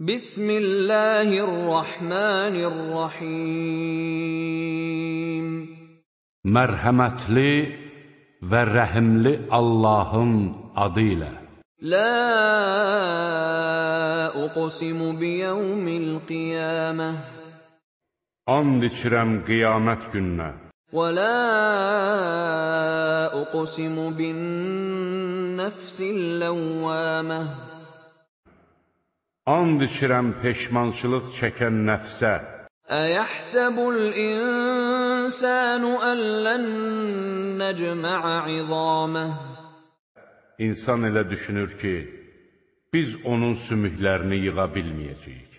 Bismillahirrahmanirrahim. Mərhəmətli və rəhimli Allahın adı ilə. La uqsimu biyawmil qiyamah. And içirəm qiyamət gününə. Və la uqsimu bin nefsil lawwamah. And içirəm peşmançılıq çəkən nəfsə. Əyəhsəbul insanu ən lən nəcmə'a izamah. İnsan elə düşünür ki, biz onun sümüklərini yığa bilməyəcəyik.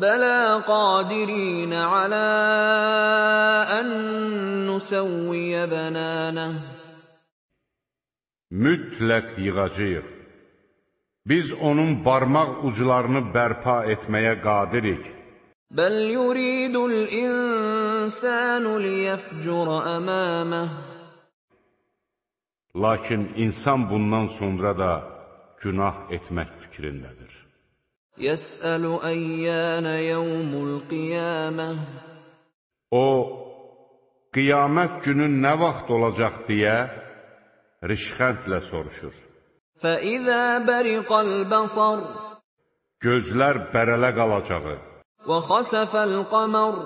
Bələ qadirinə alə ən nusəvviyə bənənəh. Mütləq yığacağıq. Biz onun barmaq uclarını bərpa etməyə qadirik. Bəl yuridul insanu liyəfcura əməməh. Lakin insan bundan sonra da günah etmək fikrindədir. Yəsəlu əyyənə yevmul qiyaməh. O, qiyamət günü nə vaxt olacaq deyə rişxəndlə soruşur. Fəizə bəriqəl bəsar Gözlər bərələ qalacağı, və xəsəfəl qəmər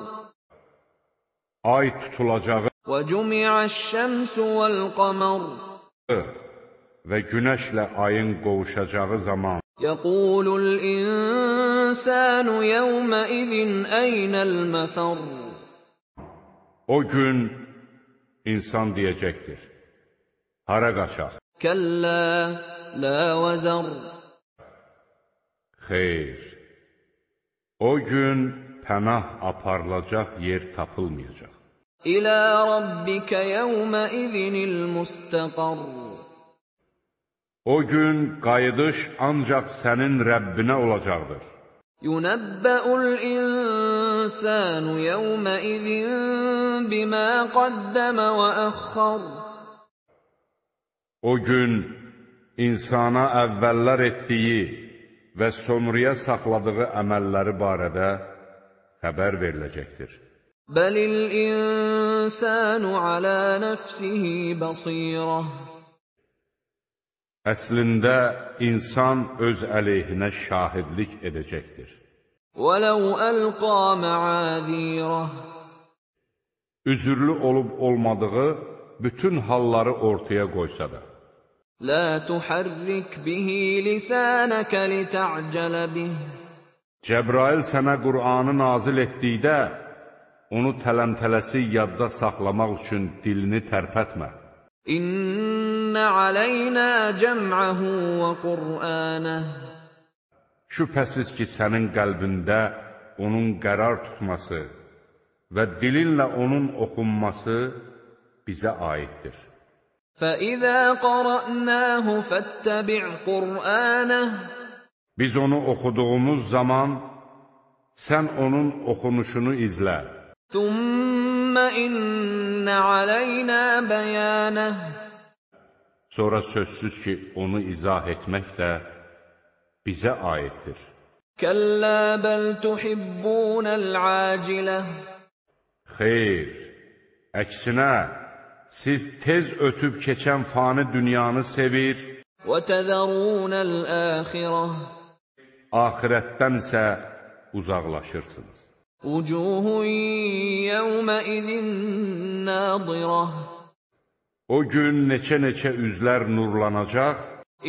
ay tutulacağı və cümi'əş şəmsu vəl qəmər və günəşlə ayın qovuşacağı zaman Yəqulul insanu yevmə izin əynəl məfər o gün insan deyəcəkdir. Hara qaçaq? Kəllə lə vəzər Xeyr. O gün pənah aparılacaq yer tapılmayacaq. İlə rabbikə yevmə izinil müstəqər O gün qayıdış ancaq sənin Rəbbinə olacaqdır. Yunəbbəul insanu yevmə izin bimə qaddəmə və əxxər O gün insana əvvəllər etdiyi və sonraya saxladığı əməlləri barədə xəbər veriləcəkdir. Bəlil insanu alə nəfsihi basirə Əslində, insan öz əleyhinə şahidlik edəcəkdir. Vələv əlqa mə'adirə Üzürlü olub olmadığı bütün halları ortaya qoysa da. Lə tuhərrik bihi lisənəkə litə'cələ bih Cəbrail sənə Qur'anı nazil etdikdə, onu tələmtələsi yadda saxlamaq üçün dilini tərpətmə. İnnə aleynə cəm'əhu və Qur'anəh Şübhəsiz ki, sənin qəlbində onun qərar tutması və dilinlə onun oxunması bizə aiddir. Biz onu oxuduğumuz zaman sən onun oxunuşunu izlə. Thumma inna alayna bayanah Sonra sözsüz ki, onu izah etmək də bizə aiddir. Kalla bal tuhibbunal acilah Xeyr, əksinə, siz tez ötüb keçən fani dünyanı sevir, axirətdən isə uzaqlaşırsınız. Vucuhun yevmə izin nadirəh O gün neçə-neçə üzlər nurlanacaq.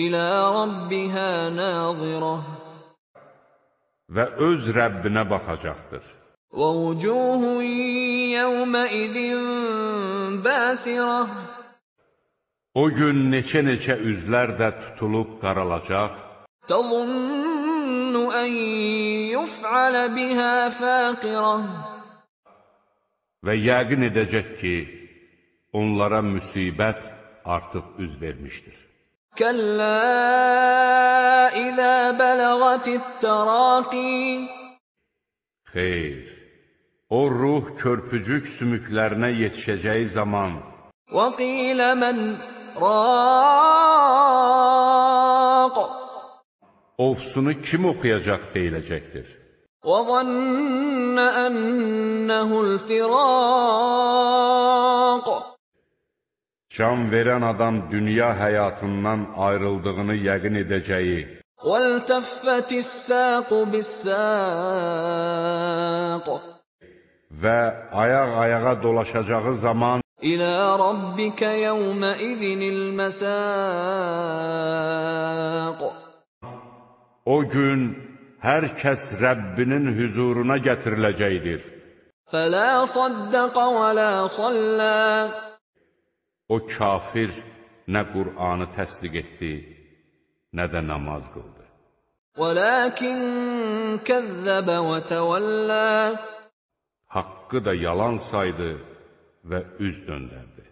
İlə rabbihə nadirəh və öz Rəbbinə baxacaqdır. Və vucuhun yevmə izin bəsirəh O gün neçə-neçə üzlər də tutulub qaralacaq تظن أن يفعل بها فاقرة və yəqin edəcək ki, onlara müsibət artıq üz vermişdir. كلا إذا بلغت التراقي Xeyr, o ruh körpücük sümüklərinə yetişəcəyi zaman وقيل من راق Ofsunu kim oxuyacaq deyiləcəkdir. وَظَنَّ أَنَّهُ الْفِرَاقُ Can verən adam dünya həyatından ayrıldığını yəqin edəcəyi وَالْتَفَّتِ السَّاقُ بِالسَّاقِ və ayaq-ayağa dolaşacağı zaman İlə rabbikə yəvmə izinil məsəq O gün hər kəs Rəbbinin hüzuruna gətiriləcəkdir. Fələ saddəqə və lə sallə O kafir nə Qur'anı təsdiq etdi, nə də namaz qıldı. Vələkin kəzzəbə və təvəllə Haqqı da yalan saydı və üz döndərdi.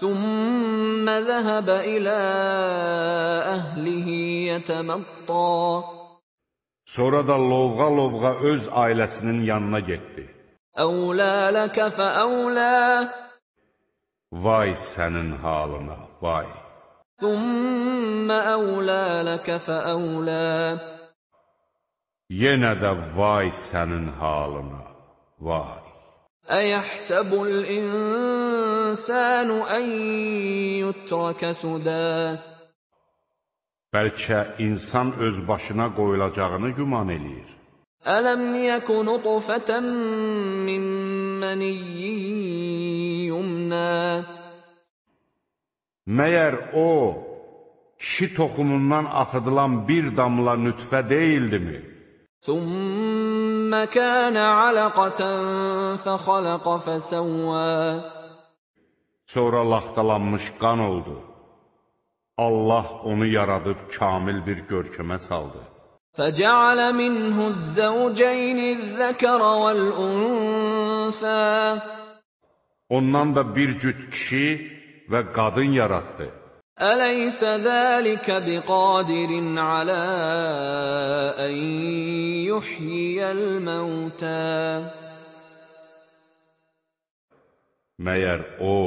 ثُمَّ ذَهَبَ إِلَى أَهْلِهِ يَتَمَطَّى Sonra da lovğa-lovğa öz ailəsinin yanına getdi. أَوْلَى لَكَ فَأَوْلَى Vay sənin halına, vay! ثُمَّ أَوْلَى لَكَ فَأَوْلَى Yenə də vay sənin halına, Vay! Əyəhsəbul insanu ən yutraka suda Bəlkə insan öz başına qoyulacağını güman eləyir. Ələm yəku nutfətən min məniyyi yumna Məyər o, kişi toxumundan axıdılan bir damla nütfə deyildimi? Thumma ثُمَّ كَانَ عَلَقَةً فَخَلَقَ فَسَوَّىٰ Sonra laxtalanmış qan oldu. Allah onu yaradıb kamil bir görkəmə saldı. فَجَعَلَ مِنْهُ الزَّوْجَيْنِ الذَّكَرَ وَالْأُنثَىٰ Ondan da bir cüt kişi və qadın yaratdı. أَلَيْسَ ذَٰلِكَ بِقَادِرٍ عَلَىٰ أَن يُحْيِيَ الْمَوْتَىٰ Məyər o,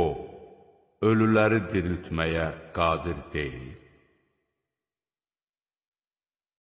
ölüləri diriltməyə qadir deyil.